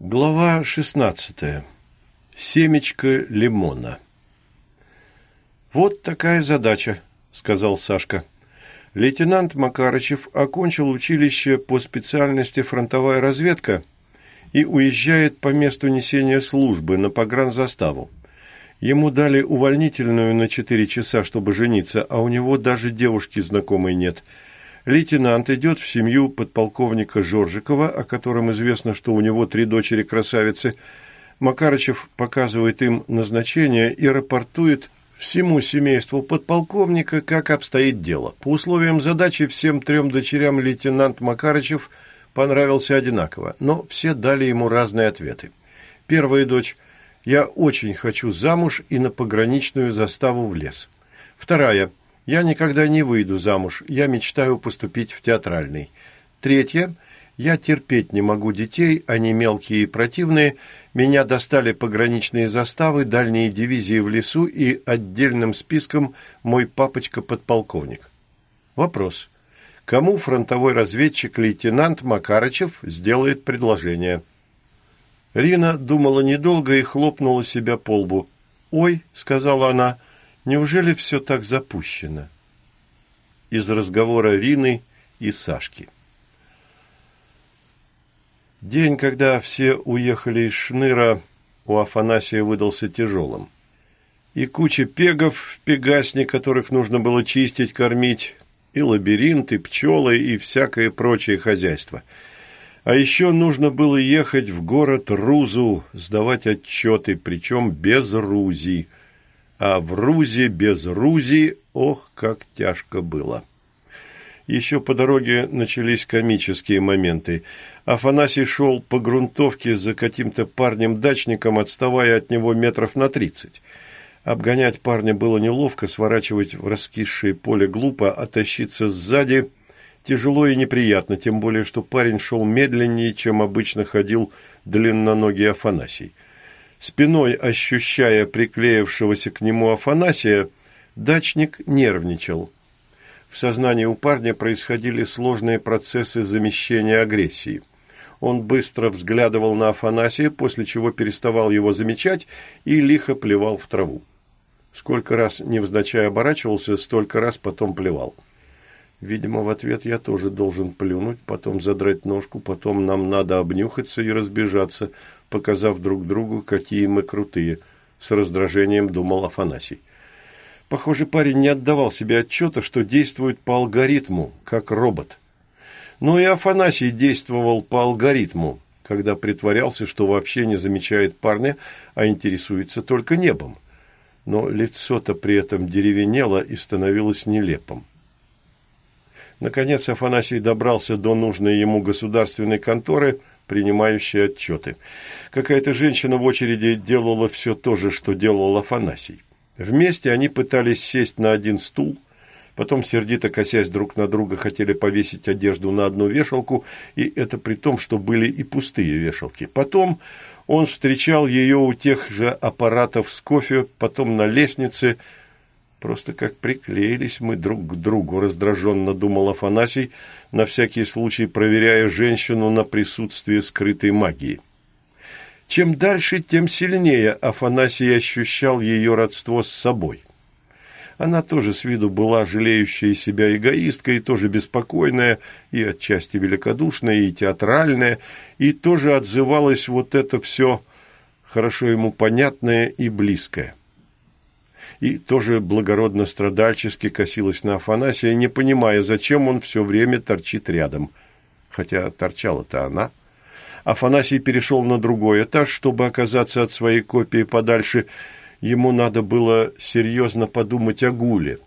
Глава шестнадцатая. Семечко лимона. «Вот такая задача», — сказал Сашка. Лейтенант Макарычев окончил училище по специальности фронтовая разведка и уезжает по месту несения службы на погранзаставу. Ему дали увольнительную на четыре часа, чтобы жениться, а у него даже девушки знакомой нет — Лейтенант идет в семью подполковника Жоржикова, о котором известно, что у него три дочери-красавицы. Макарычев показывает им назначение и рапортует всему семейству подполковника, как обстоит дело. По условиям задачи всем трем дочерям лейтенант Макарычев понравился одинаково, но все дали ему разные ответы. Первая дочь «Я очень хочу замуж и на пограничную заставу в лес». Вторая я никогда не выйду замуж, я мечтаю поступить в театральный. Третье. Я терпеть не могу детей, они мелкие и противные. Меня достали пограничные заставы, дальние дивизии в лесу и отдельным списком мой папочка-подполковник. Вопрос. Кому фронтовой разведчик-лейтенант Макарычев сделает предложение? Рина думала недолго и хлопнула себя по лбу. «Ой», — сказала она, — Неужели все так запущено? Из разговора Рины и Сашки. День, когда все уехали из Шныра, у Афанасия выдался тяжелым. И куча пегов в пегасне, которых нужно было чистить, кормить, и лабиринт, и пчелы, и всякое прочее хозяйство. А еще нужно было ехать в город Рузу, сдавать отчеты, причем без Рузи – а в Рузе без Рузи, ох, как тяжко было. Еще по дороге начались комические моменты. Афанасий шел по грунтовке за каким-то парнем-дачником, отставая от него метров на тридцать. Обгонять парня было неловко, сворачивать в раскисшее поле глупо, а тащиться сзади тяжело и неприятно, тем более, что парень шел медленнее, чем обычно ходил длинноногий Афанасий. Спиной ощущая приклеившегося к нему Афанасия, дачник нервничал. В сознании у парня происходили сложные процессы замещения агрессии. Он быстро взглядывал на Афанасия, после чего переставал его замечать и лихо плевал в траву. Сколько раз невзначай оборачивался, столько раз потом плевал. Видимо, в ответ я тоже должен плюнуть, потом задрать ножку, потом нам надо обнюхаться и разбежаться, показав друг другу, какие мы крутые, с раздражением думал Афанасий. Похоже, парень не отдавал себе отчета, что действует по алгоритму, как робот. Но и Афанасий действовал по алгоритму, когда притворялся, что вообще не замечает парня, а интересуется только небом. Но лицо-то при этом деревенело и становилось нелепым. Наконец Афанасий добрался до нужной ему государственной конторы – принимающие отчеты. Какая-то женщина в очереди делала все то же, что делал Афанасий. Вместе они пытались сесть на один стул, потом, сердито косясь друг на друга, хотели повесить одежду на одну вешалку, и это при том, что были и пустые вешалки. Потом он встречал ее у тех же аппаратов с кофе, потом на лестнице. Просто как приклеились мы друг к другу, раздраженно думал Афанасий, — на всякий случай проверяя женщину на присутствие скрытой магии. Чем дальше, тем сильнее Афанасий ощущал ее родство с собой. Она тоже с виду была жалеющая себя эгоистка и тоже беспокойная, и отчасти великодушная, и театральная, и тоже отзывалась вот это все хорошо ему понятное и близкое и тоже благородно-страдальчески косилась на Афанасия, не понимая, зачем он все время торчит рядом. Хотя торчала-то она. Афанасий перешел на другой этаж, чтобы оказаться от своей копии подальше. Ему надо было серьезно подумать о Гуле.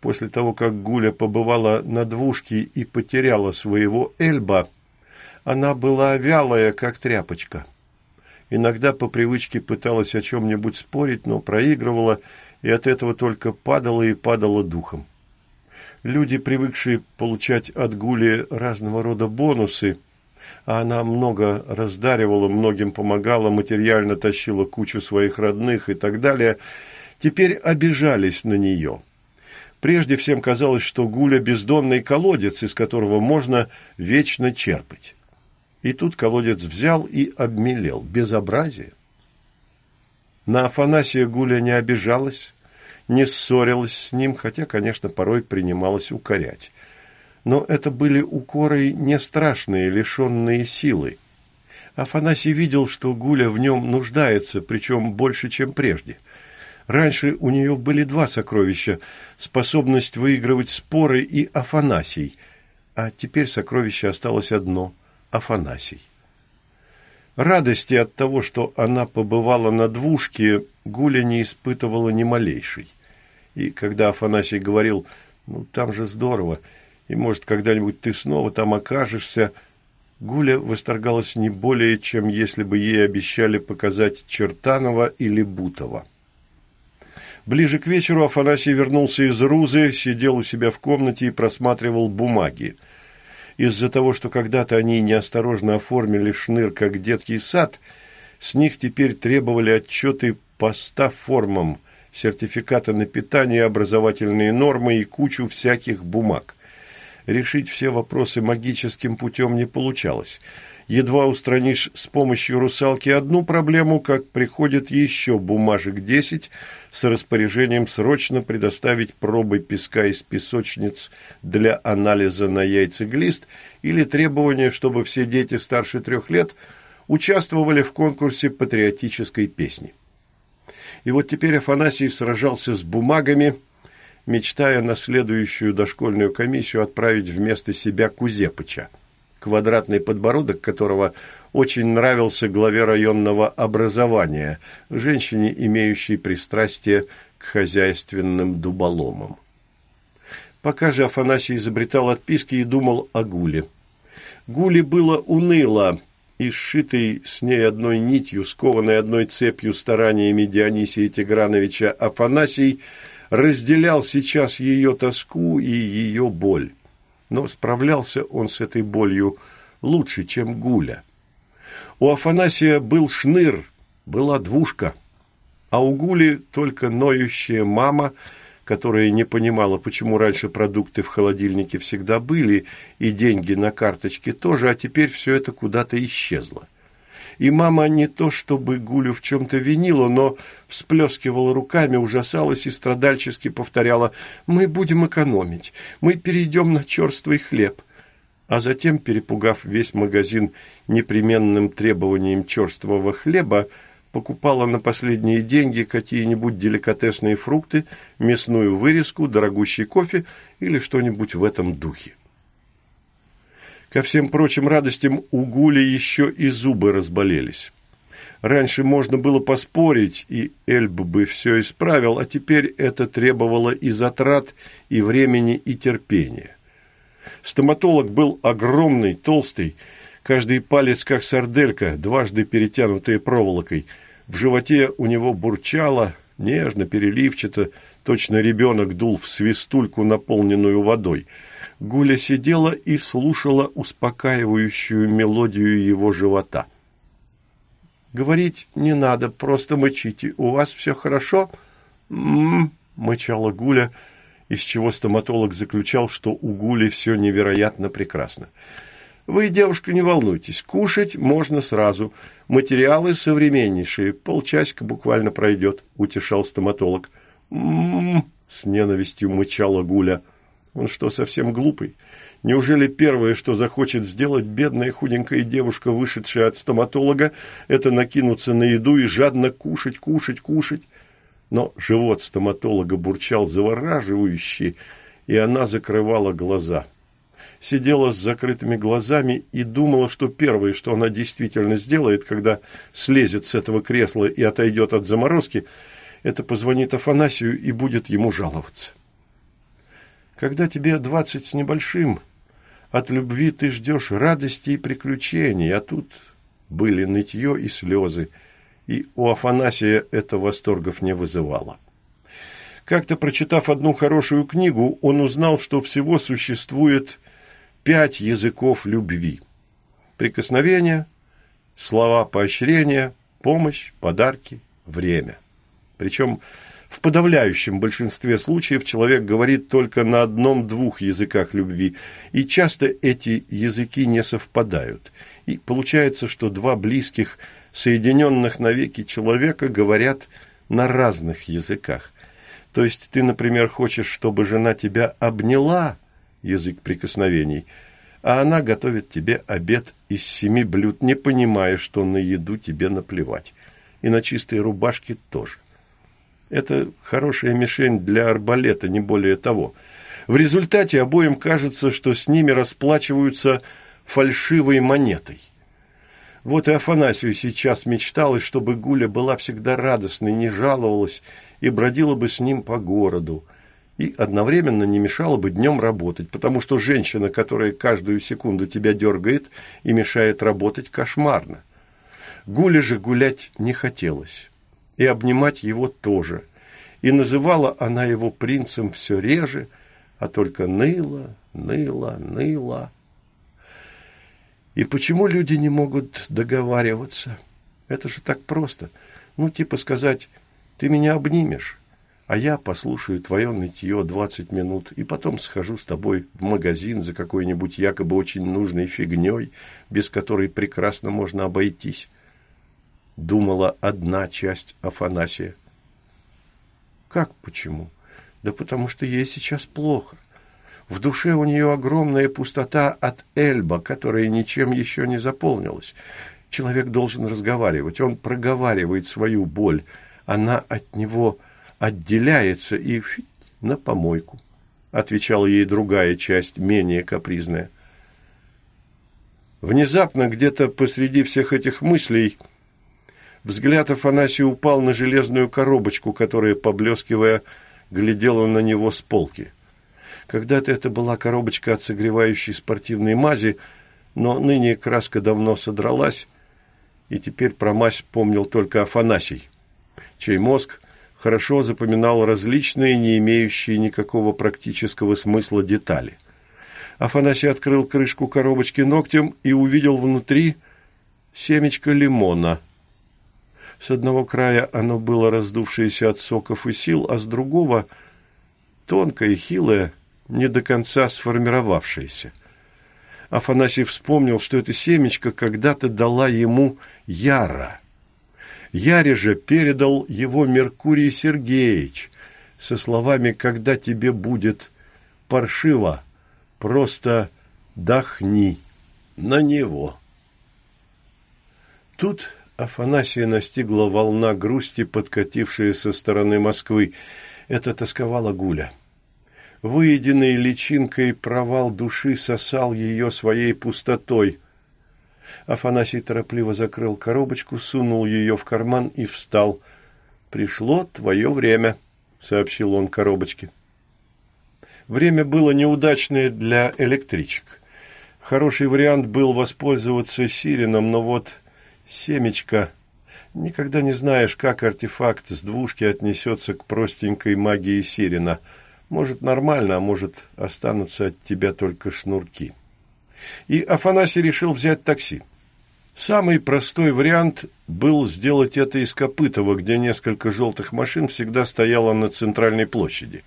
После того, как Гуля побывала на двушке и потеряла своего Эльба, она была вялая, как тряпочка. Иногда по привычке пыталась о чем-нибудь спорить, но проигрывала, и от этого только падала и падала духом. Люди, привыкшие получать от Гули разного рода бонусы, а она много раздаривала, многим помогала, материально тащила кучу своих родных и так далее, теперь обижались на нее. Прежде всем казалось, что Гуля – бездонный колодец, из которого можно вечно черпать. И тут колодец взял и обмелел. Безобразие. На Афанасия Гуля не обижалась, не ссорилась с ним, хотя, конечно, порой принималась укорять. Но это были укоры не страшные, лишенные силы. Афанасий видел, что Гуля в нем нуждается, причем больше, чем прежде. Раньше у нее были два сокровища – способность выигрывать споры и Афанасий, а теперь сокровище осталось одно – Афанасий. Радости от того, что она побывала на двушке, Гуля не испытывала ни малейшей. И когда Афанасий говорил, ну, там же здорово, и, может, когда-нибудь ты снова там окажешься, Гуля восторгалась не более, чем если бы ей обещали показать Чертанова или Бутова. Ближе к вечеру Афанасий вернулся из Рузы, сидел у себя в комнате и просматривал бумаги. Из-за того, что когда-то они неосторожно оформили шныр как детский сад, с них теперь требовали отчеты по ста формам, сертификаты на питание, образовательные нормы и кучу всяких бумаг. Решить все вопросы магическим путем не получалось. Едва устранишь с помощью русалки одну проблему, как приходит еще бумажек десять с распоряжением срочно предоставить пробы песка из песочниц для анализа на яйцеглист или требование, чтобы все дети старше трех лет участвовали в конкурсе патриотической песни. И вот теперь Афанасий сражался с бумагами, мечтая на следующую дошкольную комиссию отправить вместо себя Кузепыча, квадратный подбородок которого очень нравился главе районного образования, женщине, имеющей пристрастие к хозяйственным дуболомам. Пока же Афанасий изобретал отписки и думал о Гуле. Гуле было уныло, и сшитый с ней одной нитью, скованной одной цепью стараниями Дионисия Тиграновича Афанасий разделял сейчас ее тоску и ее боль. Но справлялся он с этой болью лучше, чем Гуля. У Афанасия был шныр, была двушка, а у Гули только ноющая мама, которая не понимала, почему раньше продукты в холодильнике всегда были, и деньги на карточке тоже, а теперь все это куда-то исчезло. И мама не то чтобы Гулю в чем-то винила, но всплескивала руками, ужасалась и страдальчески повторяла «Мы будем экономить, мы перейдем на черствый хлеб». А затем, перепугав весь магазин непременным требованием черствого хлеба, покупала на последние деньги какие-нибудь деликатесные фрукты, мясную вырезку, дорогущий кофе или что-нибудь в этом духе. Ко всем прочим радостям у Гули еще и зубы разболелись. Раньше можно было поспорить, и Эльб бы все исправил, а теперь это требовало и затрат, и времени, и терпения. Стоматолог был огромный, толстый, каждый палец как сарделька, дважды перетянутая проволокой. В животе у него бурчало, нежно, переливчато, точно ребенок дул в свистульку, наполненную водой. Гуля сидела и слушала успокаивающую мелодию его живота. «Говорить не надо, просто мычите. У вас все хорошо?» «М-м-м», мычала Гуля, — из чего стоматолог заключал, что у Гули все невероятно прекрасно. «Вы, девушка, не волнуйтесь, кушать можно сразу. Материалы современнейшие, полчасика буквально пройдет», – утешал стоматолог. «М-м-м», с ненавистью мычала Гуля. «Он что, совсем глупый? Неужели первое, что захочет сделать бедная худенькая девушка, вышедшая от стоматолога, это накинуться на еду и жадно кушать, кушать, кушать?» но живот стоматолога бурчал завораживающе, и она закрывала глаза. Сидела с закрытыми глазами и думала, что первое, что она действительно сделает, когда слезет с этого кресла и отойдет от заморозки, это позвонит Афанасию и будет ему жаловаться. Когда тебе двадцать с небольшим, от любви ты ждешь радости и приключений, а тут были нытье и слезы – и у Афанасия это восторгов не вызывало. Как-то прочитав одну хорошую книгу, он узнал, что всего существует пять языков любви. Прикосновение, слова поощрения, помощь, подарки, время. Причем в подавляющем большинстве случаев человек говорит только на одном-двух языках любви, и часто эти языки не совпадают, И получается, что два близких, соединенных навеки человека говорят на разных языках. То есть ты, например, хочешь, чтобы жена тебя обняла, язык прикосновений, а она готовит тебе обед из семи блюд, не понимая, что на еду тебе наплевать. И на чистые рубашки тоже. Это хорошая мишень для арбалета, не более того. В результате обоим кажется, что с ними расплачиваются фальшивой монетой. Вот и Афанасию сейчас мечталось, чтобы Гуля была всегда радостной, не жаловалась и бродила бы с ним по городу. И одновременно не мешала бы днем работать, потому что женщина, которая каждую секунду тебя дергает и мешает работать, кошмарно. Гуле же гулять не хотелось и обнимать его тоже. И называла она его принцем все реже, а только ныла, ныла, ныла. И почему люди не могут договариваться? Это же так просто. Ну, типа сказать, ты меня обнимешь, а я послушаю твое нытье двадцать минут, и потом схожу с тобой в магазин за какой-нибудь якобы очень нужной фигней, без которой прекрасно можно обойтись думала одна часть Афанасия. Как почему? Да потому что ей сейчас плохо. В душе у нее огромная пустота от Эльба, которая ничем еще не заполнилась. Человек должен разговаривать, он проговаривает свою боль, она от него отделяется и на помойку, отвечала ей другая часть, менее капризная. Внезапно где-то посреди всех этих мыслей Взгляд Афанасия упал на железную коробочку, которая, поблескивая, глядела на него с полки. Когда-то это была коробочка от согревающей спортивной мази, но ныне краска давно содралась, и теперь про мазь помнил только Афанасий, чей мозг хорошо запоминал различные, не имеющие никакого практического смысла детали. Афанасий открыл крышку коробочки ногтем и увидел внутри семечко лимона – с одного края оно было раздувшееся от соков и сил, а с другого – тонкое, хилое, не до конца сформировавшееся. Афанасий вспомнил, что это семечко когда-то дала ему Яра. Яре же передал его Меркурий Сергеевич со словами «Когда тебе будет паршиво, просто дохни на него». Тут Афанасия настигла волна грусти, подкатившая со стороны Москвы. Это тосковала Гуля. Выеденной личинкой провал души сосал ее своей пустотой. Афанасий торопливо закрыл коробочку, сунул ее в карман и встал. «Пришло твое время», — сообщил он коробочке. Время было неудачное для электричек. Хороший вариант был воспользоваться сиреном, но вот Семечко. Никогда не знаешь, как артефакт с двушки отнесется к простенькой магии Сирина. Может, нормально, а может, останутся от тебя только шнурки. И Афанасий решил взять такси. Самый простой вариант был сделать это из Копытова, где несколько желтых машин всегда стояло на центральной площади.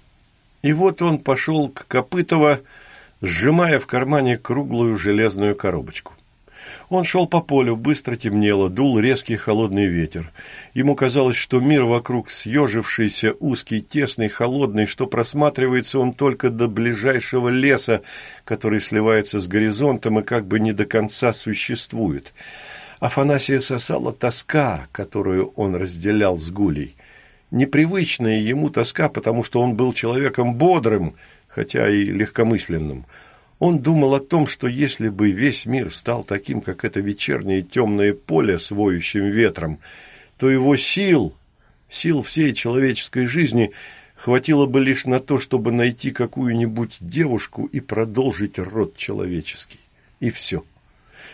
И вот он пошел к Копытова, сжимая в кармане круглую железную коробочку. Он шел по полю, быстро темнело, дул резкий холодный ветер. Ему казалось, что мир вокруг съежившийся, узкий, тесный, холодный, что просматривается он только до ближайшего леса, который сливается с горизонтом и как бы не до конца существует. Афанасия сосала тоска, которую он разделял с Гулей. Непривычная ему тоска, потому что он был человеком бодрым, хотя и легкомысленным – он думал о том, что если бы весь мир стал таким, как это вечернее темное поле с воющим ветром, то его сил, сил всей человеческой жизни хватило бы лишь на то, чтобы найти какую-нибудь девушку и продолжить род человеческий. И все.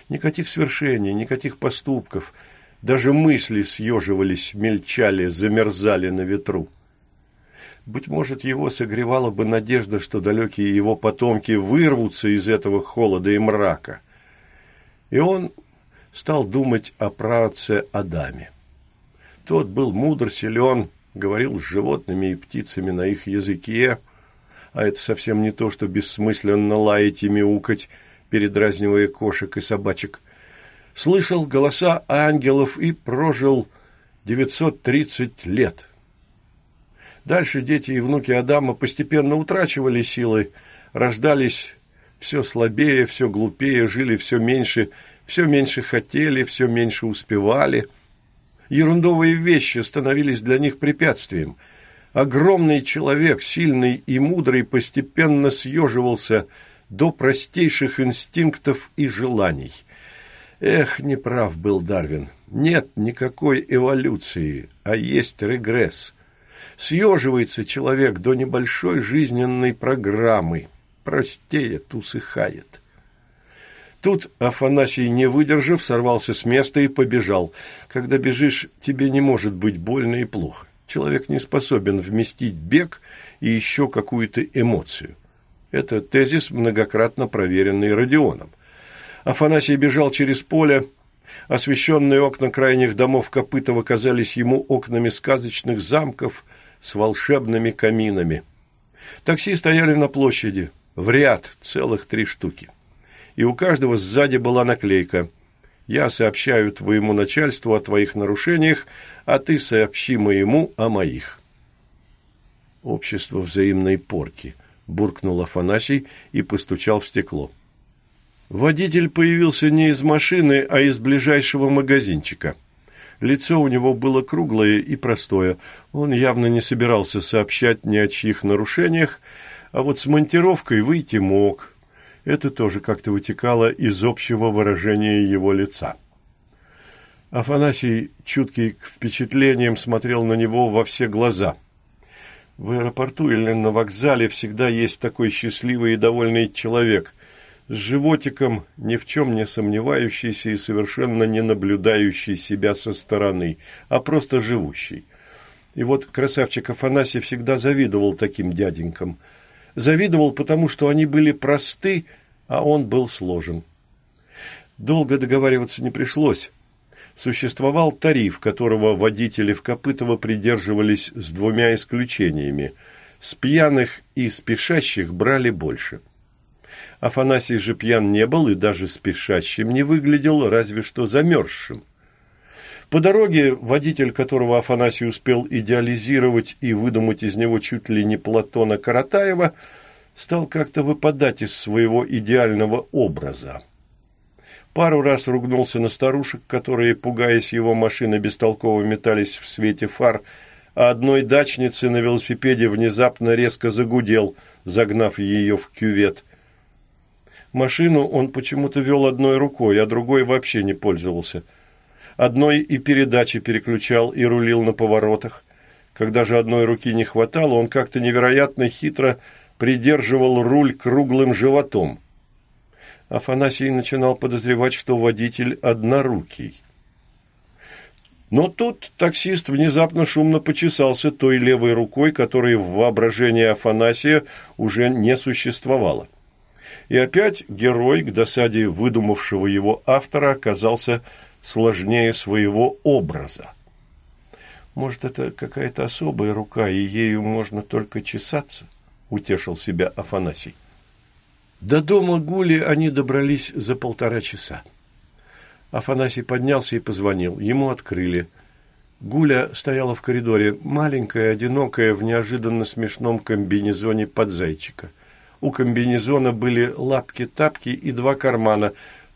Никаких свершений, никаких поступков, даже мысли съеживались, мельчали, замерзали на ветру. Быть может, его согревала бы надежда, что далекие его потомки вырвутся из этого холода и мрака. И он стал думать о праотце Адаме. Тот был мудр, силен, говорил с животными и птицами на их языке, а это совсем не то, что бессмысленно лаять и мяукать, передразнивая кошек и собачек. слышал голоса ангелов и прожил 930 лет. Дальше дети и внуки Адама постепенно утрачивали силы, рождались все слабее, все глупее, жили все меньше, все меньше хотели, все меньше успевали. Ерундовые вещи становились для них препятствием. Огромный человек, сильный и мудрый, постепенно съеживался до простейших инстинктов и желаний. Эх, неправ был Дарвин. Нет никакой эволюции, а есть регресс. Съеживается человек до небольшой жизненной программы, простеет, усыхает. Тут Афанасий, не выдержав, сорвался с места и побежал. Когда бежишь, тебе не может быть больно и плохо. Человек не способен вместить бег и еще какую-то эмоцию. Это тезис, многократно проверенный Родионом. Афанасий бежал через поле. Освещенные окна крайних домов Копытова казались ему окнами сказочных замков с волшебными каминами. Такси стояли на площади, в ряд, целых три штуки. И у каждого сзади была наклейка «Я сообщаю твоему начальству о твоих нарушениях, а ты сообщи моему о моих». Общество взаимной порки –— буркнул Афанасий и постучал в стекло. Водитель появился не из машины, а из ближайшего магазинчика. Лицо у него было круглое и простое. Он явно не собирался сообщать ни о чьих нарушениях, а вот с монтировкой выйти мог. Это тоже как-то вытекало из общего выражения его лица. Афанасий, чуткий к впечатлениям, смотрел на него во все глаза – в аэропорту или на вокзале всегда есть такой счастливый и довольный человек, с животиком, ни в чем не сомневающийся и совершенно не наблюдающий себя со стороны, а просто живущий. И вот красавчик Афанасий всегда завидовал таким дяденькам. Завидовал, потому что они были просты, а он был сложен. Долго договариваться не пришлось существовал тариф, которого водители в Копытово придерживались с двумя исключениями. С пьяных и спешащих брали больше. Афанасий же пьян не был и даже спешащим не выглядел, разве что замерзшим. По дороге водитель, которого Афанасий успел идеализировать и выдумать из него чуть ли не Платона Каратаева, стал как-то выпадать из своего идеального образа. Пару раз ругнулся на старушек, которые, пугаясь его машины, бестолково метались в свете фар, а одной дачнице на велосипеде внезапно резко загудел, загнав ее в кювет. Машину он почему-то вел одной рукой, а другой вообще не пользовался. Одной и передачи переключал и рулил на поворотах. Когда же одной руки не хватало, он как-то невероятно хитро придерживал руль круглым животом – Афанасий начинал подозревать, что водитель однорукий. Но тут таксист внезапно шумно почесался той левой рукой, которой в воображении Афанасия уже не существовало. И опять герой, к досаде выдумавшего его автора, оказался сложнее своего образа. «Может, это какая-то особая рука, и ею можно только чесаться?» – утешил себя Афанасий. До дома Гули они добрались за полтора часа. Афанасий поднялся и позвонил. Ему открыли. Гуля стояла в коридоре, маленькая, одинокая, в неожиданно смешном комбинезоне под зайчика. У комбинезона были лапки-тапки и два кармана,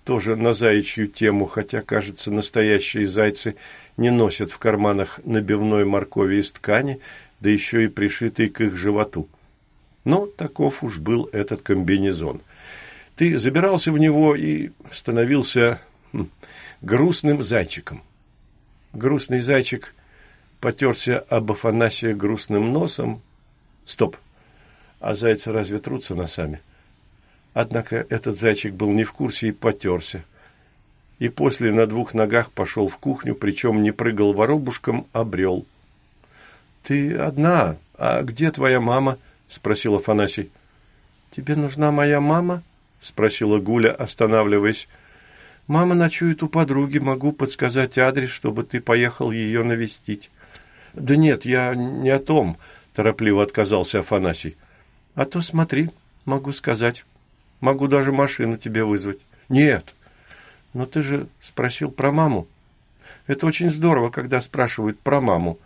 тоже на заячью тему, хотя, кажется, настоящие зайцы не носят в карманах набивной моркови из ткани, да еще и пришитый к их животу. Но таков уж был этот комбинезон. Ты забирался в него и становился хм, грустным зайчиком. Грустный зайчик потерся об Афанасия грустным носом. Стоп! А зайцы разве трутся носами? Однако этот зайчик был не в курсе и потерся. И после на двух ногах пошел в кухню, причем не прыгал воробушком, а брел. — Ты одна? А где твоя мама? —– спросил Афанасий. «Тебе нужна моя мама?» – спросила Гуля, останавливаясь. «Мама ночует у подруги. Могу подсказать адрес, чтобы ты поехал ее навестить». «Да нет, я не о том», – торопливо отказался Афанасий. «А то смотри, могу сказать. Могу даже машину тебе вызвать». «Нет». Но ты же спросил про маму. Это очень здорово, когда спрашивают про маму.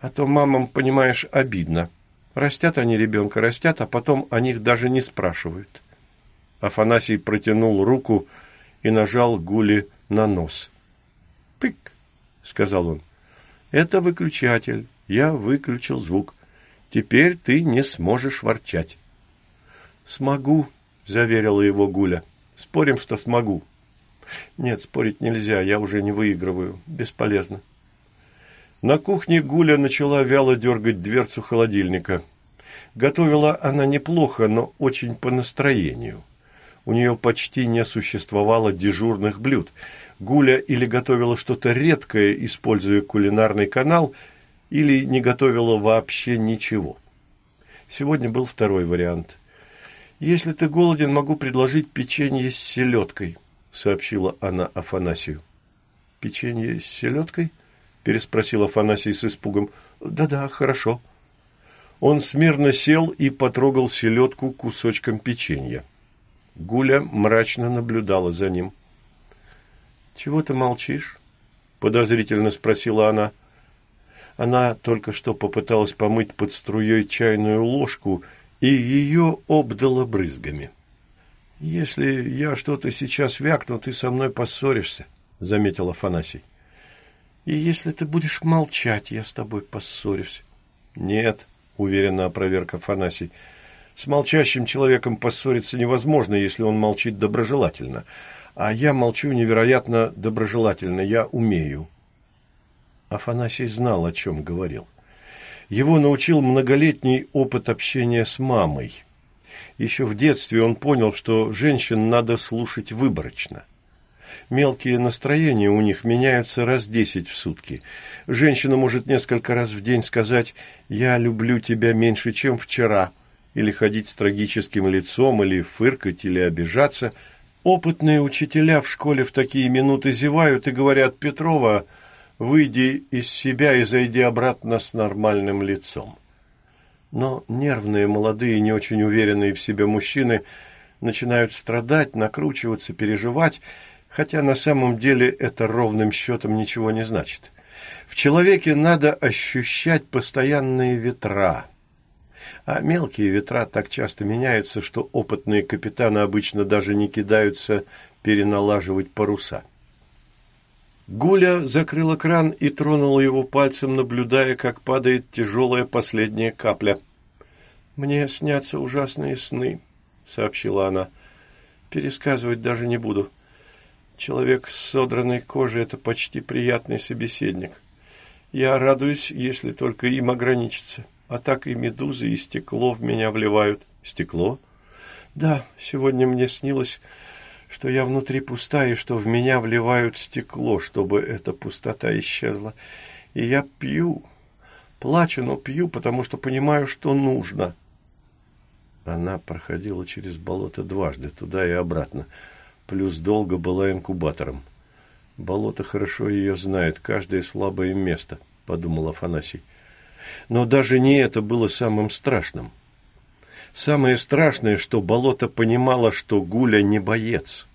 А то мамам, понимаешь, обидно. Растят они ребенка, растят, а потом о них даже не спрашивают. Афанасий протянул руку и нажал Гуле на нос. «Пык!» — сказал он. «Это выключатель. Я выключил звук. Теперь ты не сможешь ворчать». «Смогу», — заверила его Гуля. «Спорим, что смогу». «Нет, спорить нельзя, я уже не выигрываю. Бесполезно». На кухне Гуля начала вяло дергать дверцу холодильника. Готовила она неплохо, но очень по настроению. У нее почти не существовало дежурных блюд. Гуля или готовила что-то редкое, используя кулинарный канал, или не готовила вообще ничего. Сегодня был второй вариант – «Если ты голоден, могу предложить печенье с селедкой», — сообщила она Афанасию. «Печенье с селедкой?» — переспросил Афанасий с испугом. «Да-да, хорошо». Он смирно сел и потрогал селедку кусочком печенья. Гуля мрачно наблюдала за ним. «Чего ты молчишь?» — подозрительно спросила она. Она только что попыталась помыть под струей чайную ложку и ее обдало брызгами. «Если я что-то сейчас вякну, ты со мной поссоришься», — заметил Афанасий. «И если ты будешь молчать, я с тобой поссорюсь». «Нет», — уверенно опроверг Афанасий, — «с молчащим человеком поссориться невозможно, если он молчит доброжелательно. А я молчу невероятно доброжелательно, я умею». Афанасий знал, о чем говорил. Его научил многолетний опыт общения с мамой. Еще в детстве он понял, что женщин надо слушать выборочно. Мелкие настроения у них меняются раз десять в сутки. Женщина может несколько раз в день сказать «я люблю тебя меньше, чем вчера», или ходить с трагическим лицом, или фыркать, или обижаться. Опытные учителя в школе в такие минуты зевают и говорят «Петрова, выйди из себя и зайди обратно с нормальным лицом. Но нервные, молодые, не очень уверенные в себе мужчины начинают страдать, накручиваться, переживать, хотя на самом деле это ровным счетом ничего не значит. В человеке надо ощущать постоянные ветра. А мелкие ветра так часто меняются, что опытные капитаны обычно даже не кидаются переналаживать паруса. Гуля закрыла кран и тронула его пальцем, наблюдая, как падает тяжелая последняя капля. «Мне снятся ужасные сны», — сообщила она. «Пересказывать даже не буду. Человек с содранной кожей — это почти приятный собеседник. Я радуюсь, если только им ограничиться. А так и медузы, и стекло в меня вливают». «Стекло?» «Да, сегодня мне снилось...» что я внутри пуста и что в меня вливают стекло, чтобы эта пустота исчезла. И я пью, плачу, но пью, потому что понимаю, что нужно. Она проходила через болото дважды, туда и обратно, плюс долго была инкубатором. Болото хорошо ее знает, каждое слабое место, подумал Афанасий. Но даже не это было самым страшным. Самое страшное, что болото понимало, что Гуля не боец,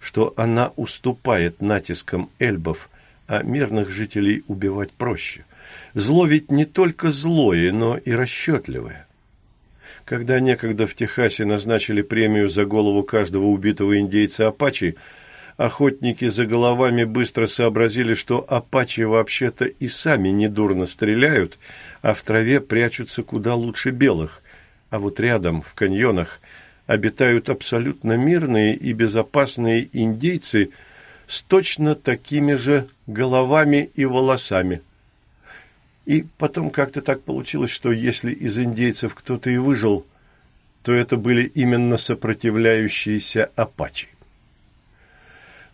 что она уступает натискам эльбов, а мирных жителей убивать проще. Зло ведь не только злое, но и расчетливое. Когда некогда в Техасе назначили премию за голову каждого убитого индейца Апачи, охотники за головами быстро сообразили, что Апачи вообще-то и сами недурно стреляют, а в траве прячутся куда лучше белых – а вот рядом, в каньонах, обитают абсолютно мирные и безопасные индейцы с точно такими же головами и волосами. И потом как-то так получилось, что если из индейцев кто-то и выжил, то это были именно сопротивляющиеся апачи.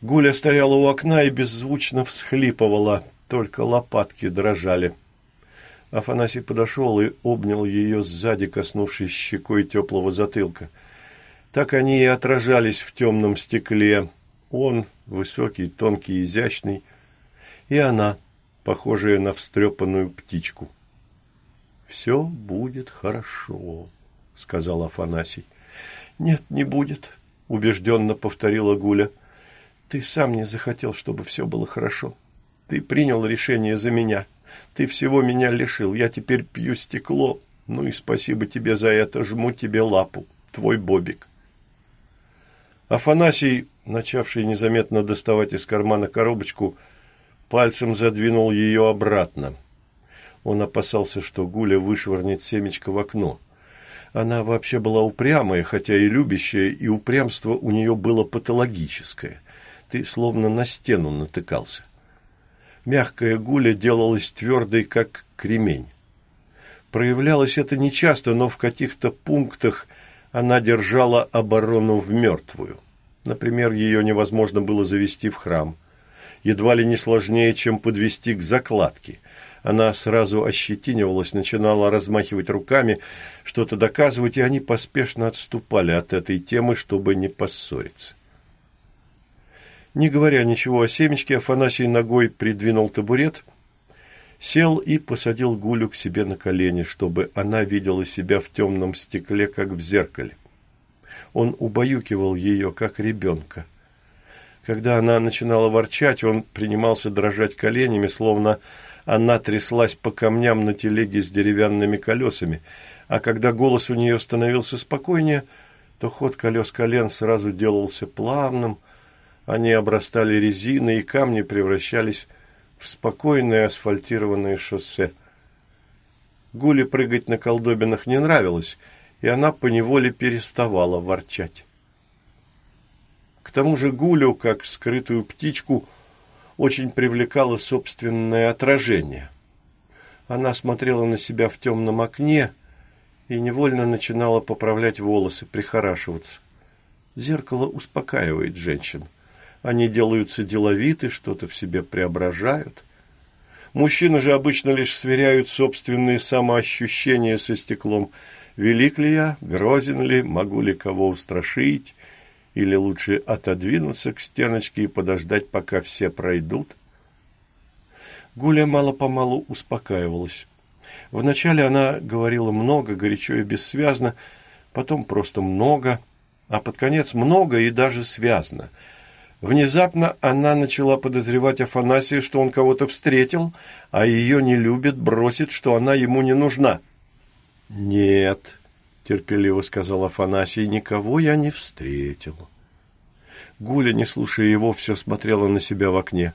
Гуля стояла у окна и беззвучно всхлипывала, только лопатки дрожали. — Афанасий подошел и обнял ее сзади, коснувшись щекой теплого затылка. Так они и отражались в темном стекле. Он, высокий, тонкий, изящный, и она, похожая на встрепанную птичку. «Все будет хорошо», — сказал Афанасий. «Нет, не будет», — убежденно повторила Гуля. Ты сам не захотел, чтобы все было хорошо. Ты принял решение за меня. Ты всего меня лишил. Я теперь пью стекло. Ну и спасибо тебе за это. Жму тебе лапу. Твой Бобик. Афанасий, начавший незаметно доставать из кармана коробочку, пальцем задвинул ее обратно. Он опасался, что Гуля вышвырнет семечко в окно. Она вообще была упрямая, хотя и любящая, и упрямство у нее было патологическое. Ты словно на стену натыкался. Мягкая гуля делалась твердой, как кремень. Проявлялось это нечасто, но в каких-то пунктах она держала оборону в мертвую. Например, ее невозможно было завести в храм. Едва ли не сложнее, чем подвести к закладке. Она сразу ощетинивалась, начинала размахивать руками, что-то доказывать, и они поспешно отступали от этой темы, чтобы не поссориться. Не говоря ничего о семечке, Афанасий ногой придвинул табурет, сел и посадил Гулю к себе на колени, чтобы она видела себя в темном стекле, как в зеркале. Он убаюкивал ее, как ребенка. Когда она начинала ворчать, он принимался дрожать коленями, словно она тряслась по камням на телеге с деревянными колесами, а когда голос у нее становился спокойнее, то ход колес колен сразу делался плавным, они обрастали резиной, и камни превращались в спокойное асфальтированное шоссе. Гуле прыгать на колдобинах не нравилось, и она поневоле переставала ворчать. К тому же Гулю, как скрытую птичку, очень привлекало собственное отражение. Она смотрела на себя в темном окне и невольно начинала поправлять волосы, прихорашиваться. Зеркало успокаивает женщин. Они делаются деловиты, что-то в себе преображают. Мужчины же обычно лишь сверяют собственные самоощущения со стеклом. Велик ли я, грозен ли, могу ли кого устрашить, или лучше отодвинуться к стеночке и подождать, пока все пройдут? Гуля мало-помалу успокаивалась. Вначале она говорила много, горячо и бессвязно, потом просто много, а под конец много и даже связно. Внезапно она начала подозревать Афанасия, что он кого-то встретил, а ее не любит, бросит, что она ему не нужна. «Нет», терпеливо сказал Афанасий, никого я не встретил. Гуля, не слушая его, все смотрела на себя в окне.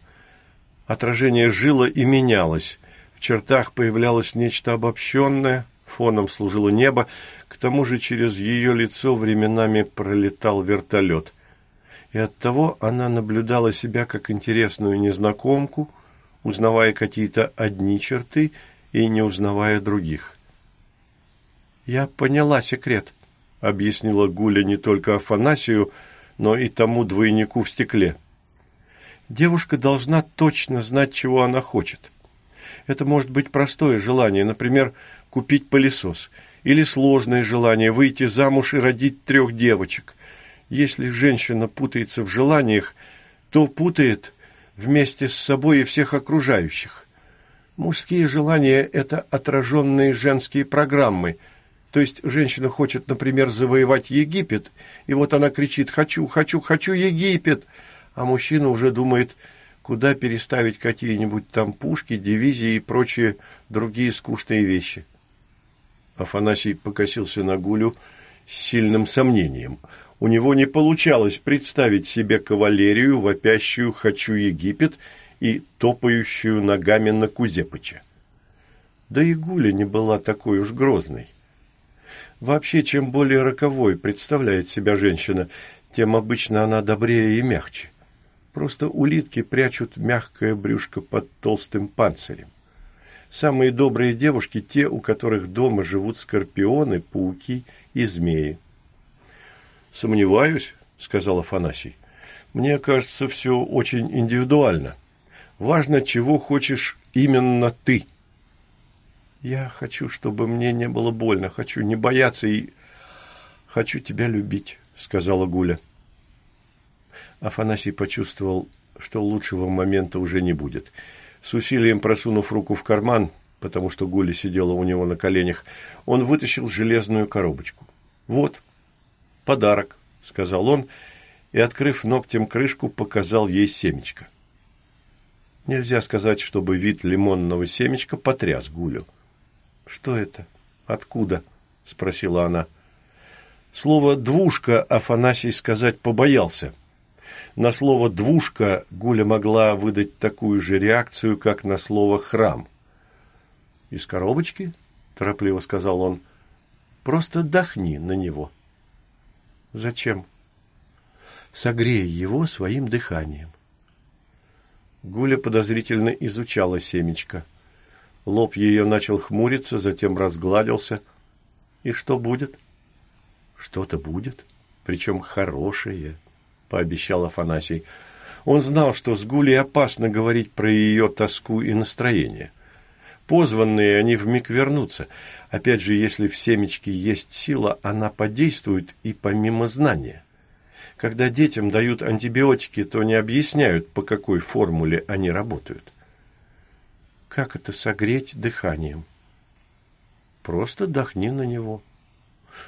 Отражение жило и менялось. В чертах появлялось нечто обобщенное, фоном служило небо, к тому же через ее лицо временами пролетал вертолет. И оттого она наблюдала себя как интересную незнакомку, узнавая какие-то одни черты и не узнавая других. «Я поняла секрет», — объяснила Гуля не только Афанасию, но и тому двойнику в стекле. «Девушка должна точно знать, чего она хочет. Это может быть простое желание, например, купить пылесос, или сложное желание выйти замуж и родить трех девочек. Если женщина путается в желаниях, то путает вместе с собой и всех окружающих. Мужские желания – это отраженные женские программы – то есть женщина хочет, например, завоевать Египет, и вот она кричит «хочу, хочу, хочу Египет», а мужчина уже думает, куда переставить какие-нибудь там пушки, дивизии и прочие другие скучные вещи. Афанасий покосился на Гулю с сильным сомнением. У него не получалось представить себе кавалерию, вопящую «хочу Египет» и топающую ногами на Кузепыча. Да и Гуля не была такой уж грозной. Вообще, чем более роковой представляет себя женщина, тем обычно она добрее и мягче. Просто улитки прячут мягкое брюшко под толстым панцирем. Самые добрые девушки – те, у которых дома живут скорпионы, пауки и змеи. «Сомневаюсь», – сказал Афанасий. «Мне кажется, все очень индивидуально. Важно, чего хочешь именно ты». Я хочу, чтобы мне не было больно, хочу не бояться и хочу тебя любить, сказала Гуля. Афанасий почувствовал, что лучшего момента уже не будет. С усилием просунув руку в карман, потому что Гуля сидела у него на коленях, он вытащил железную коробочку. «Вот, подарок», — сказал он, и, открыв ногтем крышку, показал ей семечко. Нельзя сказать, чтобы вид лимонного семечка потряс Гулю. «Что это? Откуда?» – спросила она. Слово «двушка» Афанасий сказать побоялся. На слово «двушка» Гуля могла выдать такую же реакцию, как на слово «храм». «Из коробочки?» – торопливо сказал он. «Просто дохни на него». «Зачем?» «Согрей его своим дыханием». Гуля подозрительно изучала семечко. Лоб ее начал хмуриться, затем разгладился. «И что будет?» «Что-то будет, причем хорошее», — пообещал Афанасий. Он знал, что с Гулей опасно говорить про ее тоску и настроение. Позванные они вмиг вернутся. Опять же, если в семечке есть сила, она подействует и помимо знания. Когда детям дают антибиотики, то не объясняют, по какой формуле они работают. Как это согреть дыханием? Просто дохни на него.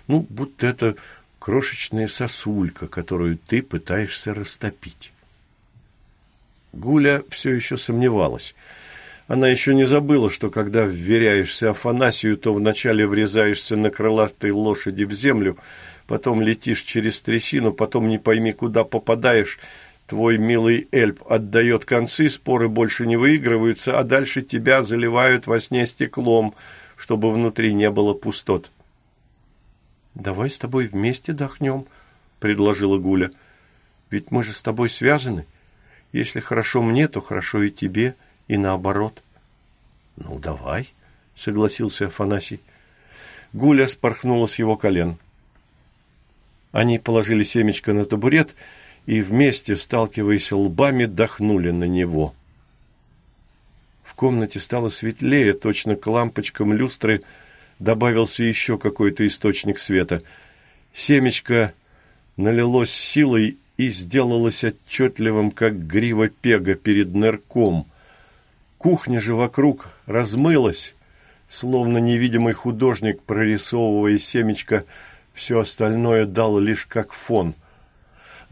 Ну, будто это крошечная сосулька, которую ты пытаешься растопить. Гуля все еще сомневалась. Она еще не забыла, что когда вверяешься Афанасию, то вначале врезаешься на крылатой лошади в землю, потом летишь через трясину, потом не пойми, куда попадаешь – Твой милый Эльп отдает концы, споры больше не выигрываются, а дальше тебя заливают во сне стеклом, чтобы внутри не было пустот. — Давай с тобой вместе дохнем, — предложила Гуля. — Ведь мы же с тобой связаны. Если хорошо мне, то хорошо и тебе, и наоборот. — Ну, давай, — согласился Афанасий. Гуля спорхнула с его колен. Они положили семечко на табурет — и вместе, сталкиваясь лбами, дохнули на него. В комнате стало светлее, точно к лампочкам люстры добавился еще какой-то источник света. Семечко налилось силой и сделалось отчетливым, как грива пега перед нырком. Кухня же вокруг размылась, словно невидимый художник, прорисовывая семечко, все остальное дал лишь как фон —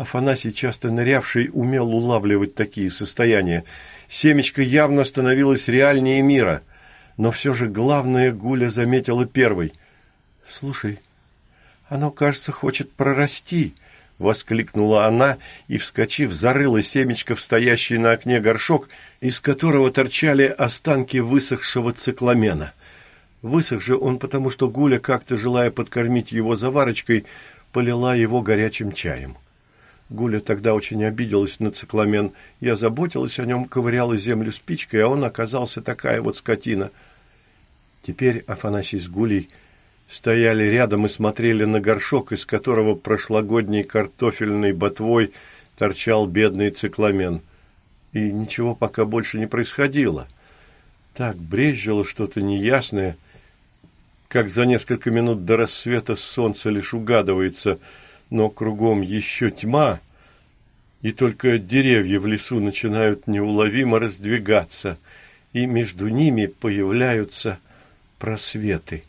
Афанасий, часто нырявший, умел улавливать такие состояния. Семечко явно становилось реальнее мира. Но все же главное Гуля заметила первой. «Слушай, оно, кажется, хочет прорасти», — воскликнула она и, вскочив, зарыла семечко в стоящий на окне горшок, из которого торчали останки высохшего цикламена. Высох же он потому, что Гуля, как-то желая подкормить его заварочкой, полила его горячим чаем. Гуля тогда очень обиделась на цикламен. Я заботилась о нем, ковыряла землю спичкой, а он оказался такая вот скотина. Теперь Афанасий с Гулей стояли рядом и смотрели на горшок, из которого прошлогодней картофельной ботвой торчал бедный цикламен. И ничего пока больше не происходило. Так брезжило что-то неясное, как за несколько минут до рассвета солнце лишь угадывается – но кругом еще тьма, и только деревья в лесу начинают неуловимо раздвигаться, и между ними появляются просветы.